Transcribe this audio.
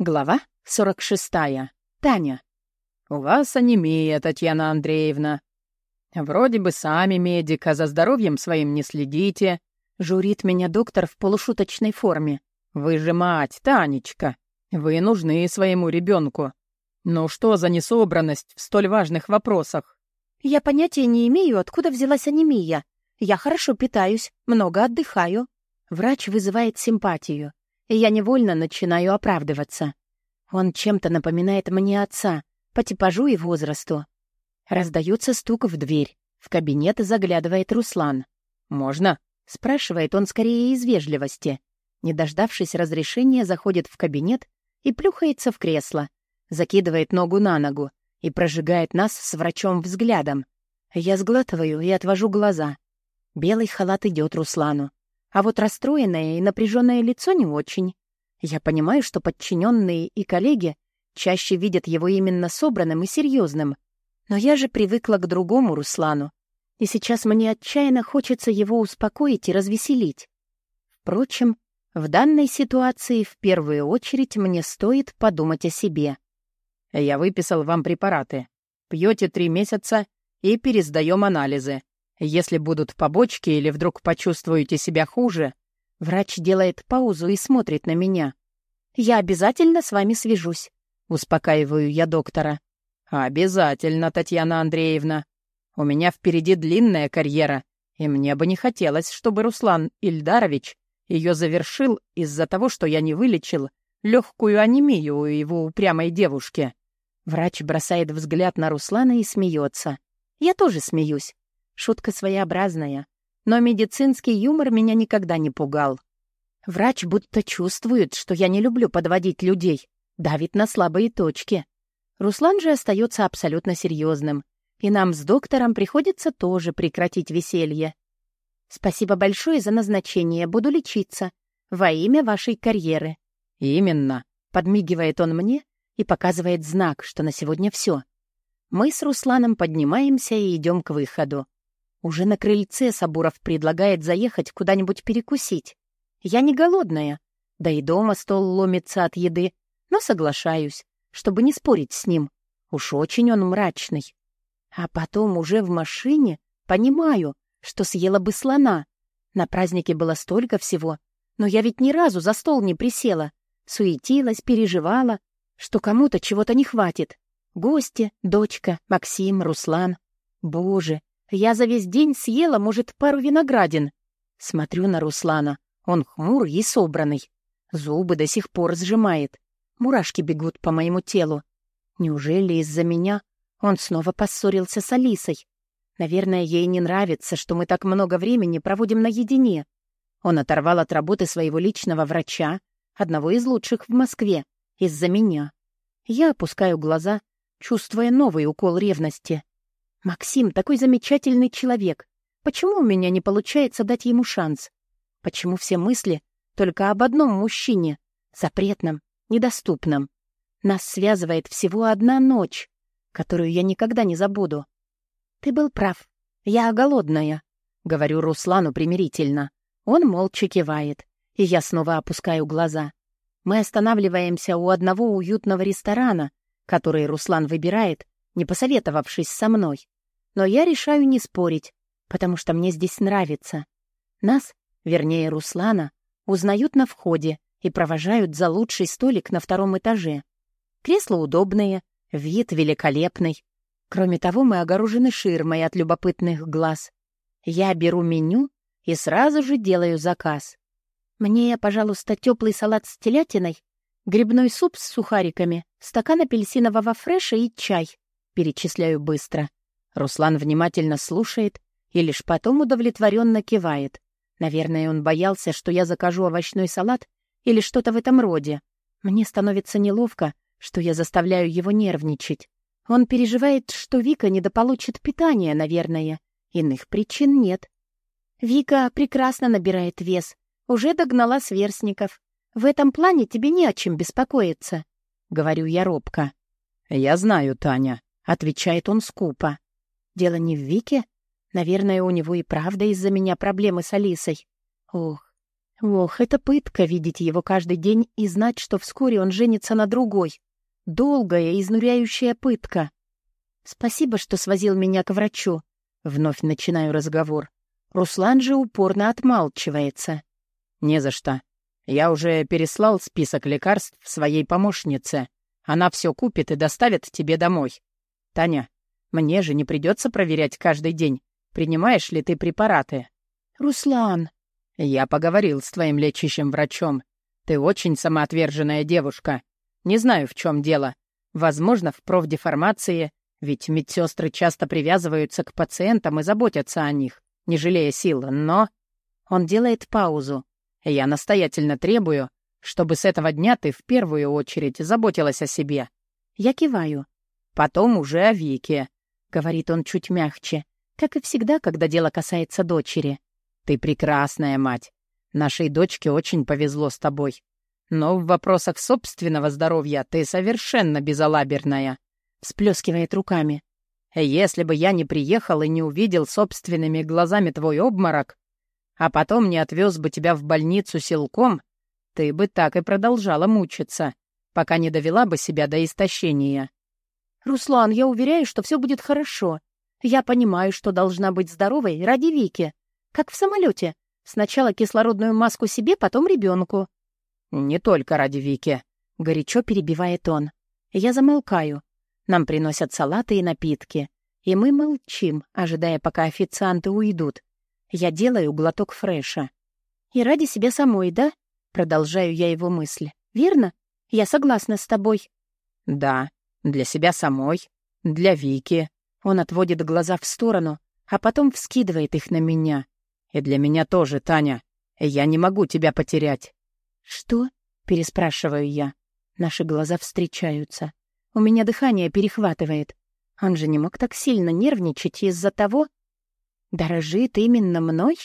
Глава 46. Таня. «У вас анемия, Татьяна Андреевна. Вроде бы сами медика, за здоровьем своим не следите», — журит меня доктор в полушуточной форме. «Вы же мать, Танечка. Вы нужны своему ребенку. Ну что за несобранность в столь важных вопросах?» «Я понятия не имею, откуда взялась анемия. Я хорошо питаюсь, много отдыхаю». Врач вызывает симпатию и я невольно начинаю оправдываться. Он чем-то напоминает мне отца, по типажу и возрасту. Раздается стук в дверь. В кабинет заглядывает Руслан. «Можно?» — спрашивает он скорее из вежливости. Не дождавшись разрешения, заходит в кабинет и плюхается в кресло, закидывает ногу на ногу и прожигает нас с врачом взглядом. Я сглатываю и отвожу глаза. Белый халат идет Руслану. А вот расстроенное и напряженное лицо не очень. Я понимаю, что подчиненные и коллеги чаще видят его именно собранным и серьезным. Но я же привыкла к другому Руслану. И сейчас мне отчаянно хочется его успокоить и развеселить. Впрочем, в данной ситуации в первую очередь мне стоит подумать о себе. «Я выписал вам препараты. Пьете три месяца и пересдаем анализы. Если будут побочки или вдруг почувствуете себя хуже, врач делает паузу и смотрит на меня. Я обязательно с вами свяжусь, успокаиваю я доктора. Обязательно, Татьяна Андреевна. У меня впереди длинная карьера, и мне бы не хотелось, чтобы Руслан Ильдарович ее завершил из-за того, что я не вылечил легкую анемию у его упрямой девушки. Врач бросает взгляд на Руслана и смеется. Я тоже смеюсь. Шутка своеобразная, но медицинский юмор меня никогда не пугал. Врач будто чувствует, что я не люблю подводить людей, давит на слабые точки. Руслан же остается абсолютно серьезным, и нам с доктором приходится тоже прекратить веселье. Спасибо большое за назначение, буду лечиться. Во имя вашей карьеры. Именно, подмигивает он мне и показывает знак, что на сегодня все. Мы с Русланом поднимаемся и идем к выходу. Уже на крыльце Сабуров предлагает заехать куда-нибудь перекусить. Я не голодная, да и дома стол ломится от еды, но соглашаюсь, чтобы не спорить с ним. Уж очень он мрачный. А потом уже в машине понимаю, что съела бы слона. На празднике было столько всего, но я ведь ни разу за стол не присела. Суетилась, переживала, что кому-то чего-то не хватит. Гости, дочка, Максим, Руслан. Боже, я за весь день съела, может, пару виноградин. Смотрю на Руслана. Он хмурый и собранный. Зубы до сих пор сжимает. Мурашки бегут по моему телу. Неужели из-за меня он снова поссорился с Алисой? Наверное, ей не нравится, что мы так много времени проводим наедине. Он оторвал от работы своего личного врача, одного из лучших в Москве, из-за меня. Я опускаю глаза, чувствуя новый укол ревности. Максим такой замечательный человек. Почему у меня не получается дать ему шанс? Почему все мысли только об одном мужчине, запретном, недоступном? Нас связывает всего одна ночь, которую я никогда не забуду. Ты был прав. Я голодная, — говорю Руслану примирительно. Он молча кивает, и я снова опускаю глаза. Мы останавливаемся у одного уютного ресторана, который Руслан выбирает, не посоветовавшись со мной. Но я решаю не спорить, потому что мне здесь нравится. Нас, вернее Руслана, узнают на входе и провожают за лучший столик на втором этаже. Кресла удобные, вид великолепный. Кроме того, мы огорожены ширмой от любопытных глаз. Я беру меню и сразу же делаю заказ. Мне, пожалуйста, теплый салат с телятиной, грибной суп с сухариками, стакан апельсинового фреша и чай. Перечисляю быстро. Руслан внимательно слушает и лишь потом удовлетворенно кивает. Наверное, он боялся, что я закажу овощной салат или что-то в этом роде. Мне становится неловко, что я заставляю его нервничать. Он переживает, что Вика недополучит питания, наверное. Иных причин нет. Вика прекрасно набирает вес, уже догнала сверстников. В этом плане тебе не о чем беспокоиться, — говорю я робко. — Я знаю, Таня, Отвечает он скупо. Дело не в Вике. Наверное, у него и правда из-за меня проблемы с Алисой. Ох, Ох, это пытка видеть его каждый день и знать, что вскоре он женится на другой. Долгая, изнуряющая пытка. Спасибо, что свозил меня к врачу. Вновь начинаю разговор. Руслан же упорно отмалчивается. «Не за что. Я уже переслал список лекарств своей помощнице. Она все купит и доставит тебе домой. Таня, мне же не придется проверять каждый день, принимаешь ли ты препараты». «Руслан!» «Я поговорил с твоим лечащим врачом. Ты очень самоотверженная девушка. Не знаю, в чем дело. Возможно, в профдеформации, ведь медсестры часто привязываются к пациентам и заботятся о них, не жалея сил, но...» Он делает паузу. «Я настоятельно требую, чтобы с этого дня ты в первую очередь заботилась о себе». Я киваю. «Потом уже о Вике», — говорит он чуть мягче, как и всегда, когда дело касается дочери. «Ты прекрасная мать. Нашей дочке очень повезло с тобой. Но в вопросах собственного здоровья ты совершенно безалаберная», — всплескивает руками. «Если бы я не приехал и не увидел собственными глазами твой обморок, а потом не отвез бы тебя в больницу силком, ты бы так и продолжала мучиться, пока не довела бы себя до истощения». «Руслан, я уверяю, что все будет хорошо. Я понимаю, что должна быть здоровой ради Вики. Как в самолете. Сначала кислородную маску себе, потом ребенку. «Не только ради Вики», — горячо перебивает он. Я замолкаю. Нам приносят салаты и напитки. И мы молчим, ожидая, пока официанты уйдут. Я делаю глоток фреша. «И ради себя самой, да?» Продолжаю я его мысль. «Верно? Я согласна с тобой». «Да, для себя самой, для Вики». Он отводит глаза в сторону, а потом вскидывает их на меня. И для меня тоже, Таня. Я не могу тебя потерять». «Что?» — переспрашиваю я. Наши глаза встречаются. У меня дыхание перехватывает. Он же не мог так сильно нервничать из-за того... Дорожит именно мной?